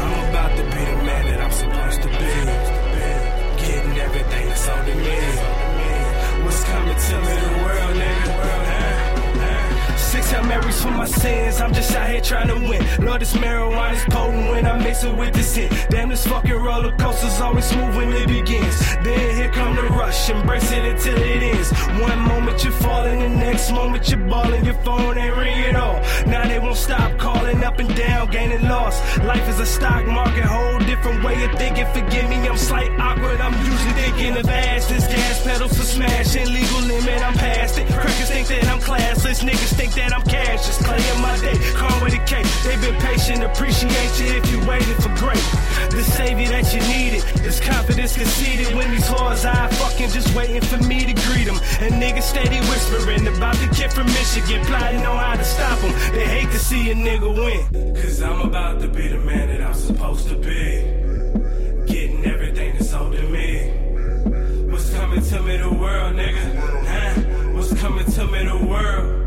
I'm about to be the man that I'm supposed to be. Getting everything that's owed to me. What's coming to me, the world, nigga? Six Hail Marys for my sins. I'm just out here trying to win. Lord, this marijuana is potent when I mix it with this sin. Damn, this fucking roller coaster's always smooth when it begins. Then here come the rush, embrace it until it ends. One moment you're falling, the next moment you're balling. Your phone ain't up and down, gain and loss. Life is a stock market, whole different way of thinking. Forgive me, I'm slight awkward. I'm usually thinking of ass. This gas pedals for smashing. Legal limit, I'm past it. Crackers think that I'm classless. Niggas think that I'm cash. Just clear my day. Calm with a K. They've been patient, appreciate savior that you needed is confidence conceded. When these whores I fucking just waiting for me to greet them. And niggas steady whispering about the kid from Michigan, plotting on how to stop them. They hate to see a nigga win. Cause I'm about to be the man that I'm supposed to be. Getting everything that's owed to me. What's coming to me, the world, nigga? Huh? What's coming to me, the world?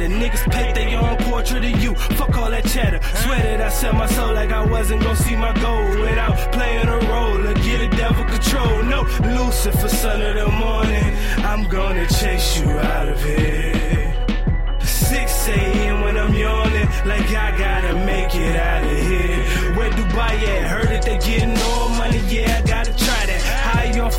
Matter. Niggas paint their own portrait of you. Fuck all that chatter. Swear that I sell my soul like I wasn't gonna see my goal without playing a role or get a devil control. No, Lucifer, son of the morning. I'm gonna chase you out of here. 6 a.m. when I'm yawning, like I gotta make it out of here. Where Dubai at? Heard that they getting all money, yeah,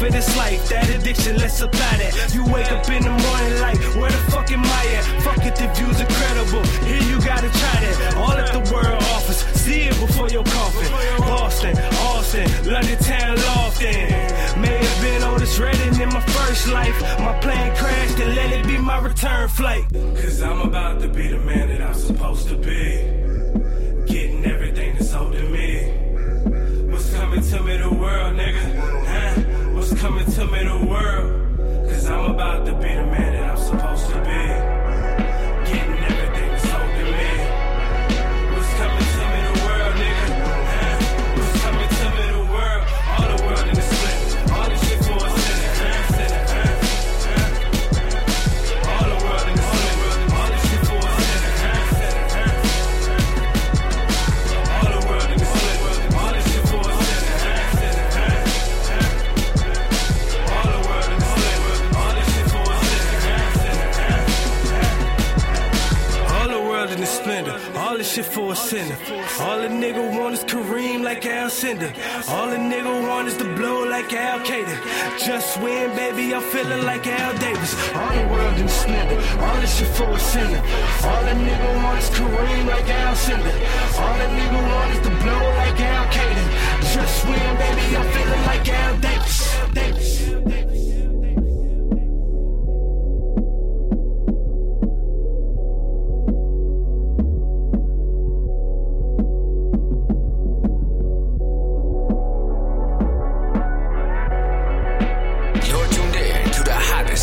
Of this life, that addiction, let's apply that. You wake up in the morning like, where the fuck am I at? Fuck it, the view's incredible. Here you gotta try that. All at the world office, see it before your coffin. Boston, Austin, London town, Lofton. May have been Otis Redding in my first life. My plane crashed and let it be my return flight. Cause I'm about to be the man that I'm supposed to be. Shit for a sinner. All a nigga want is Kareem like Alcindor. All a nigga want is to blow like Al Qaeda. Just win, baby, I'm feeling like Al Davis. All the world in the. All this shit for a sinner. All a nigga want is Kareem like Alcindor. All a nigga want is to blow like Al Qaeda. Just win, baby, I'm feeling You're